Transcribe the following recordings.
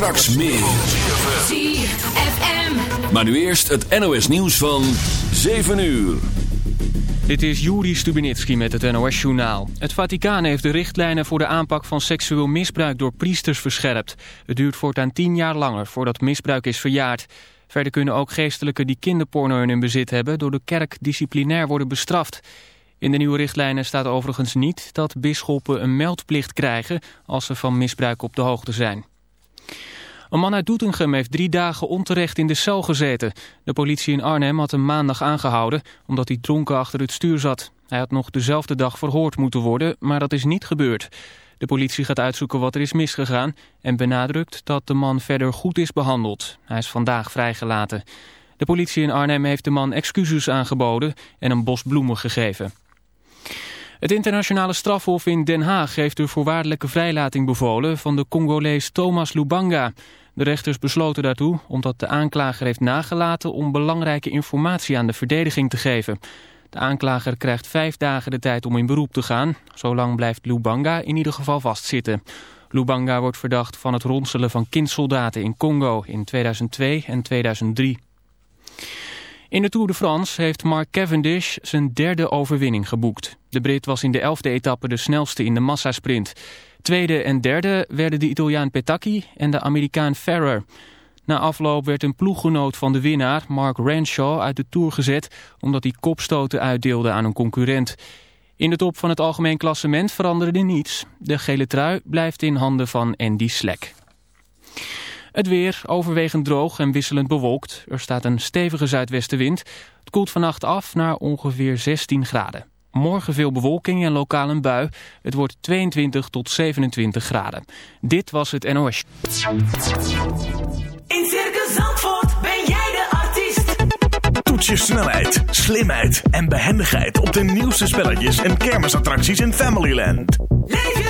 Straks meer. ZFM. Maar nu eerst het NOS nieuws van 7 uur. Dit is Juri Stubenitski met het NOS-journaal. Het Vaticaan heeft de richtlijnen voor de aanpak van seksueel misbruik door priesters verscherpt. Het duurt voortaan tien jaar langer voordat misbruik is verjaard. Verder kunnen ook geestelijken die kinderporno in hun bezit hebben... door de kerk disciplinair worden bestraft. In de nieuwe richtlijnen staat overigens niet dat bisschoppen een meldplicht krijgen... als ze van misbruik op de hoogte zijn. Een man uit Doetinchem heeft drie dagen onterecht in de cel gezeten. De politie in Arnhem had hem maandag aangehouden omdat hij dronken achter het stuur zat. Hij had nog dezelfde dag verhoord moeten worden, maar dat is niet gebeurd. De politie gaat uitzoeken wat er is misgegaan en benadrukt dat de man verder goed is behandeld. Hij is vandaag vrijgelaten. De politie in Arnhem heeft de man excuses aangeboden en een bos bloemen gegeven. Het internationale strafhof in Den Haag heeft de voorwaardelijke vrijlating bevolen van de Congolees Thomas Lubanga. De rechters besloten daartoe omdat de aanklager heeft nagelaten om belangrijke informatie aan de verdediging te geven. De aanklager krijgt vijf dagen de tijd om in beroep te gaan. Zolang blijft Lubanga in ieder geval vastzitten. Lubanga wordt verdacht van het ronselen van kindsoldaten in Congo in 2002 en 2003. In de Tour de France heeft Mark Cavendish zijn derde overwinning geboekt. De Brit was in de elfde etappe de snelste in de massasprint. Tweede en derde werden de Italiaan Petacchi en de Amerikaan Ferrer. Na afloop werd een ploeggenoot van de winnaar, Mark Renshaw, uit de Tour gezet... omdat hij kopstoten uitdeelde aan een concurrent. In de top van het algemeen klassement veranderde niets. De gele trui blijft in handen van Andy Slek. Het weer overwegend droog en wisselend bewolkt. Er staat een stevige zuidwestenwind. Het koelt vannacht af naar ongeveer 16 graden. Morgen veel bewolking en lokaal een bui. Het wordt 22 tot 27 graden. Dit was het NOS. In Circus Zandvoort ben jij de artiest. Toets je snelheid, slimheid en behendigheid op de nieuwste spelletjes en kermisattracties in Familyland. Leef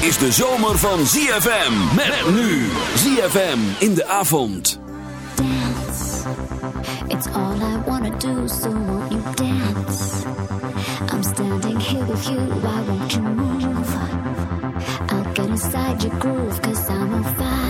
Is de zomer van ZFM. Met nu. ZFM in de avond. dance. It's all I wanna do, so won't you dance? I'm standing here with you, why won't you move? I'll get inside your groove, cause I'm on fire,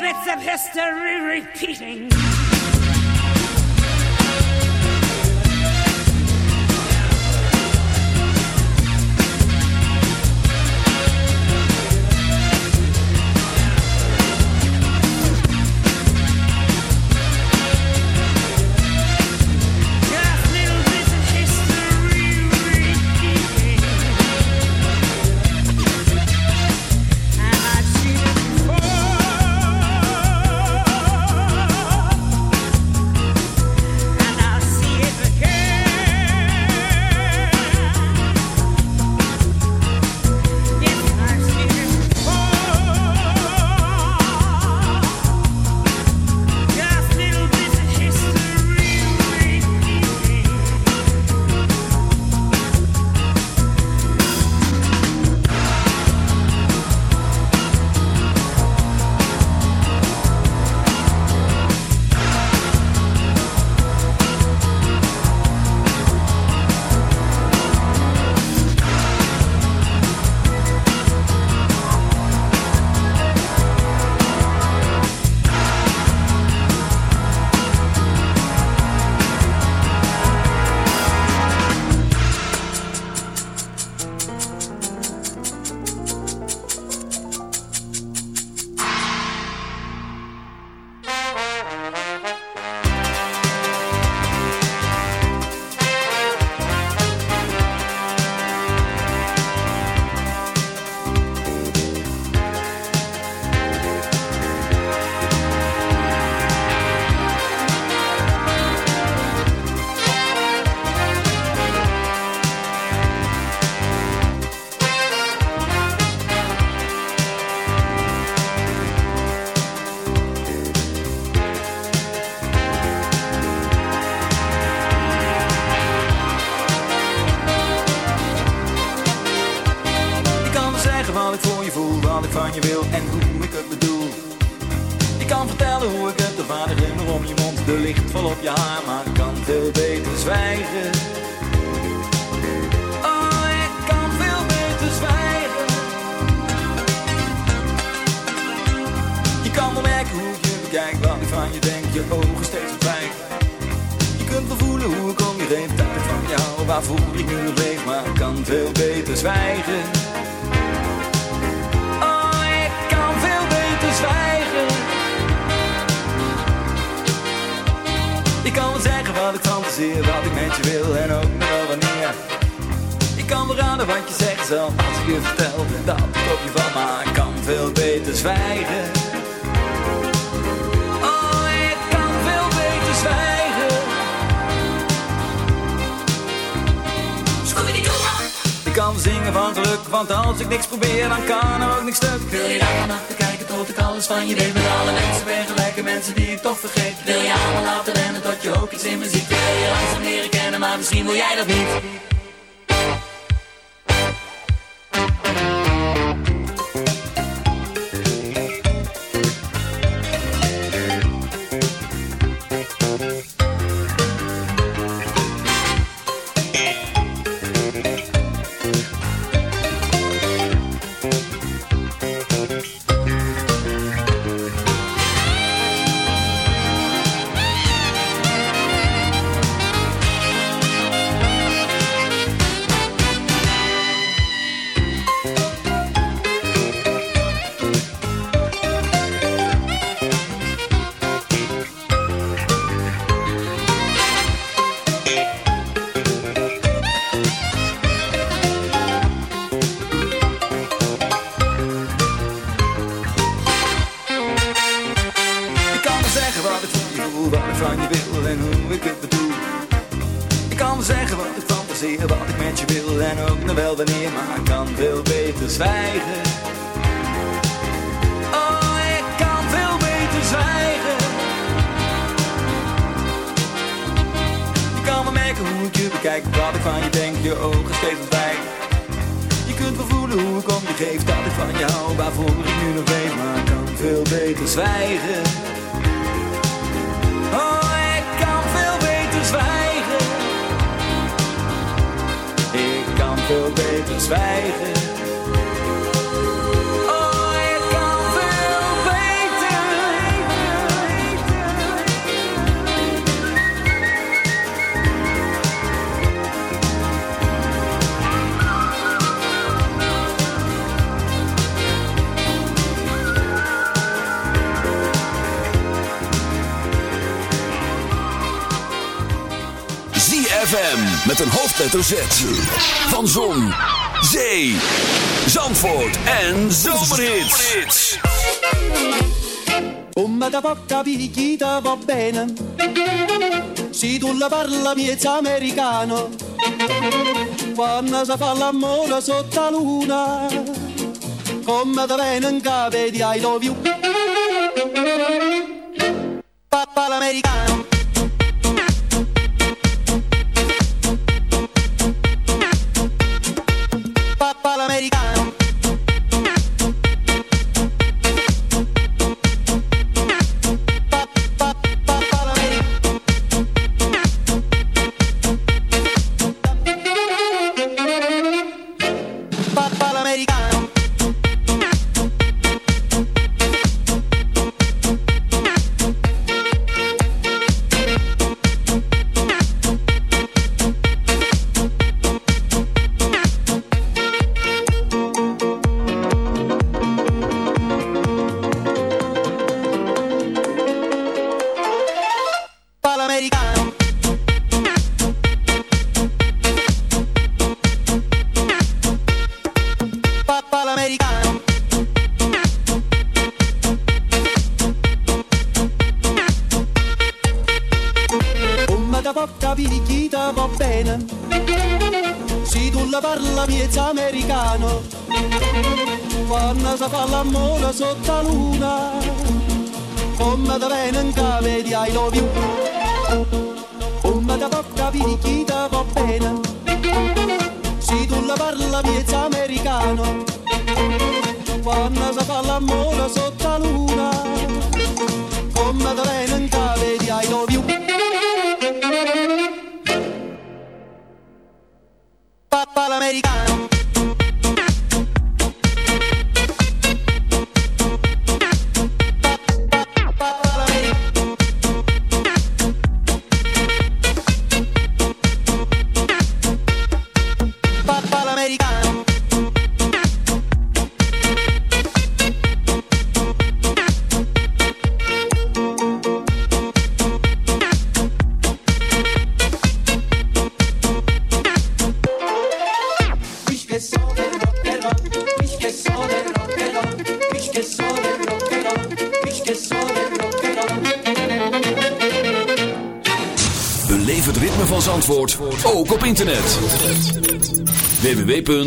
Bits of history repeating. hoofdletter Z. Van Zon, Zee, Zandvoort en Zomerhits. Come da poca picchita va bene Si tu la parla miezza americano. Quando si fa l'amore sotto la luna. Come da venen cape di I love you. Papa l'americano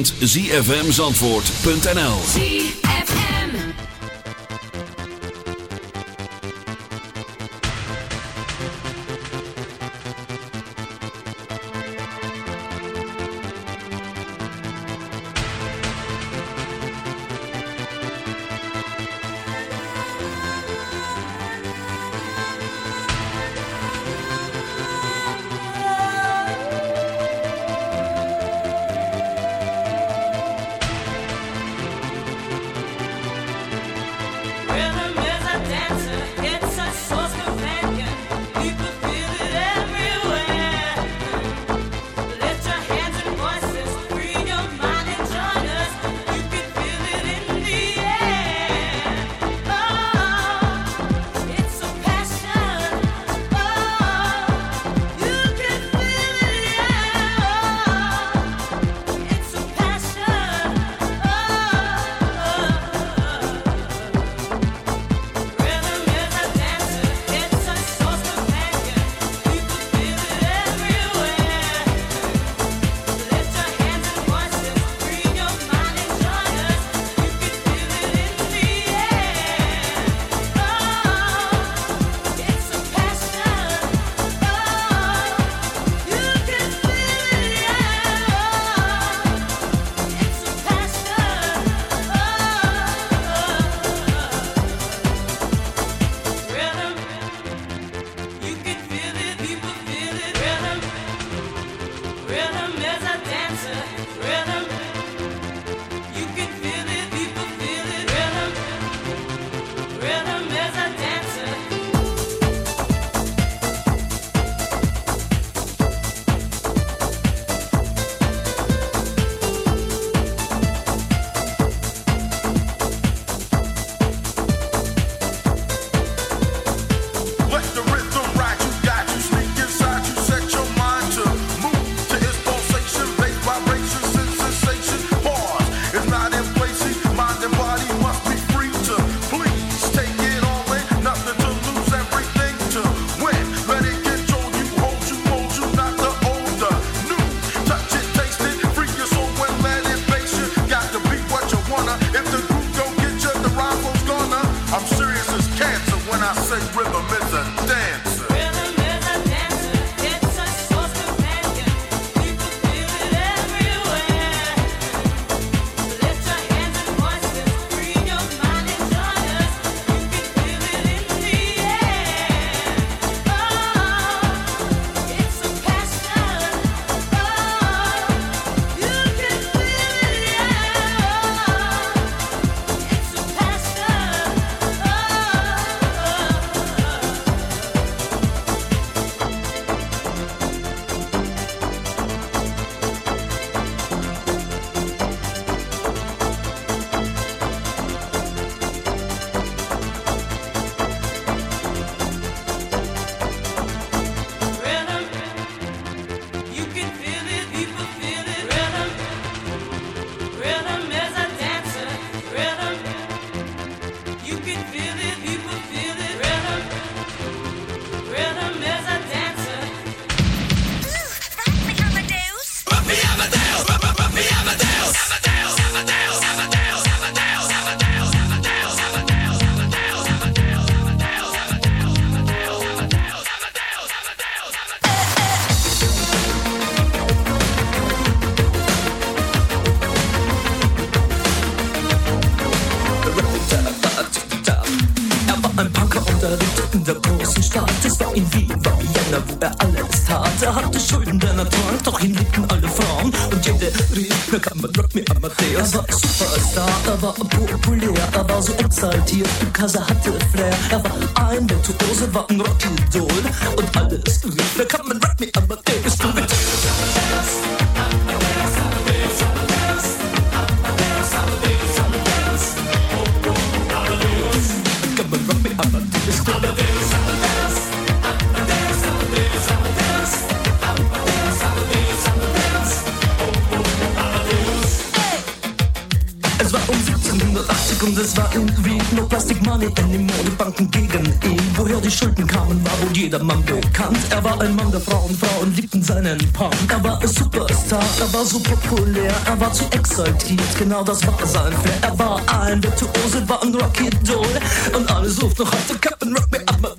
www.zfmzandvoort.nl Sartı yaptı kaza. der Frauen Frau und liebten seinen Punk. Er war ein Superstar, er war so populär, er war zu exaltiert, genau das war sein Flair. Er war ein Virtuose, war ein Rocky Doll und alle suchten noch heute Captain Rock Me Up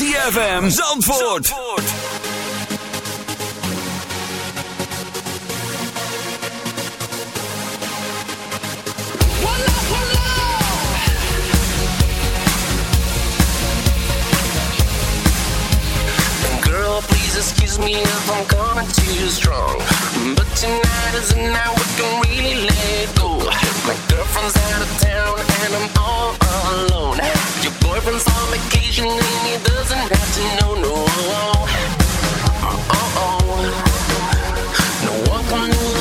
ZFM Zandvoort. Zandvoort. excuse me if I'm coming too strong. But tonight is the night we can really let go. My girlfriend's out of town and I'm all alone. Your boyfriend's on vacation and he doesn't have to know, no. Oh, oh. No one can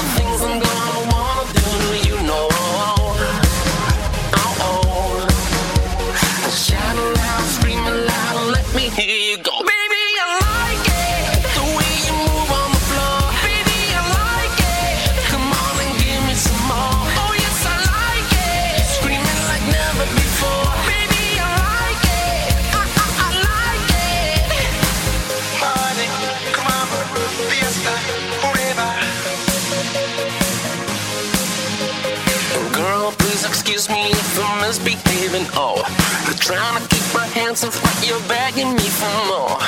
Trying to keep my hands off, but you're begging me for more.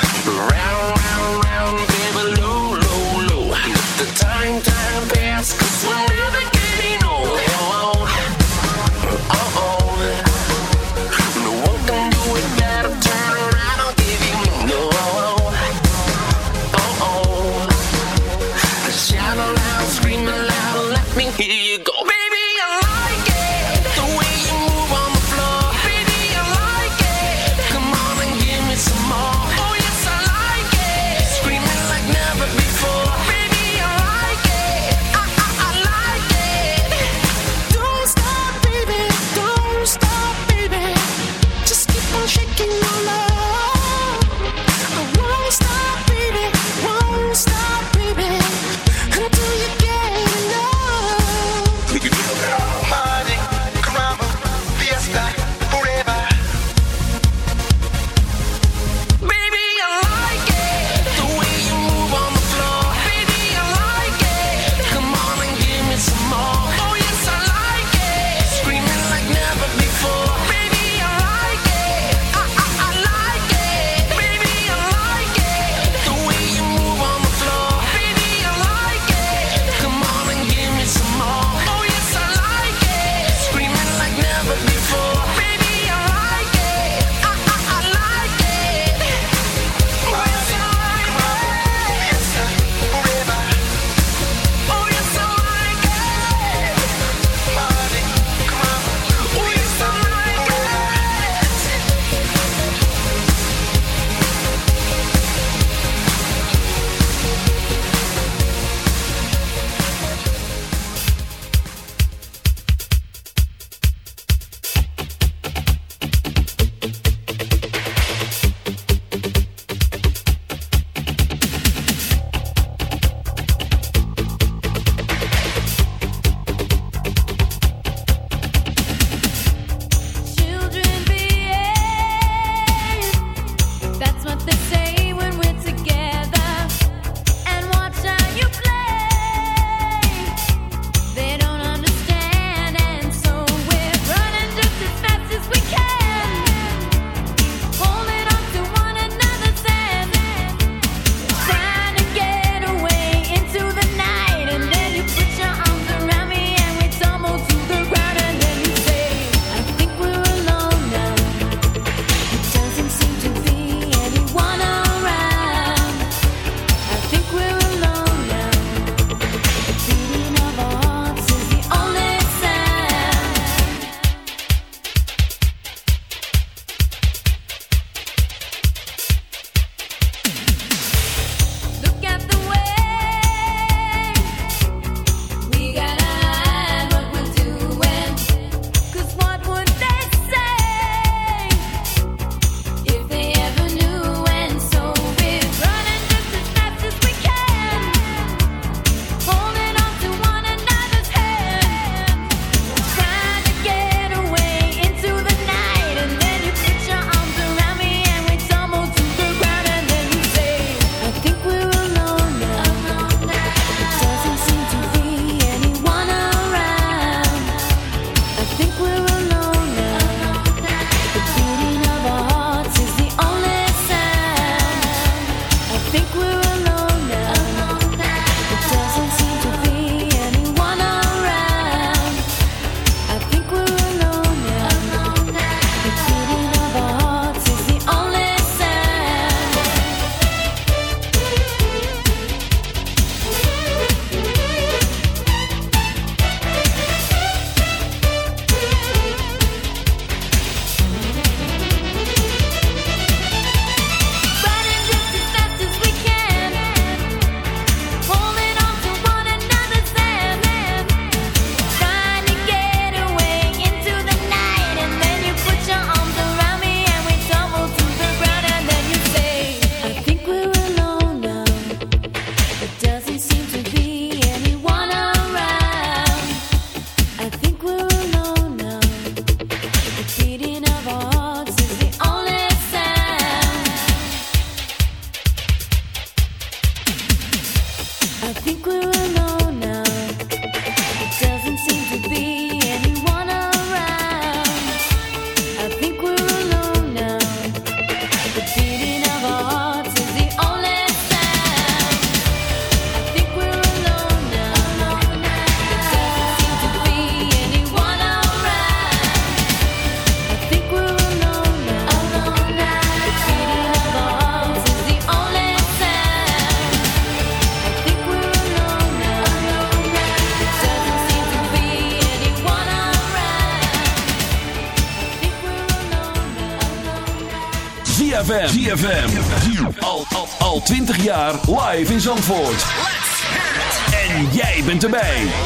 warmte.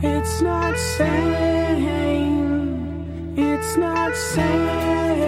It's not sane. It's not sane.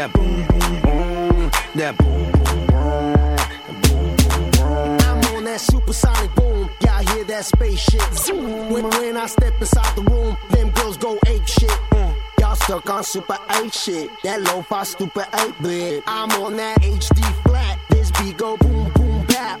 That boom boom boom. That boom boom boom. boom, boom. I'm on that supersonic boom. Y'all hear that spaceship. When, when I step inside the room, them girls go ape shit. Mm. Y'all stuck on super 8 shit. That low fi stupid 8 bit. I'm on that HD flat. This beat go boom boom bap.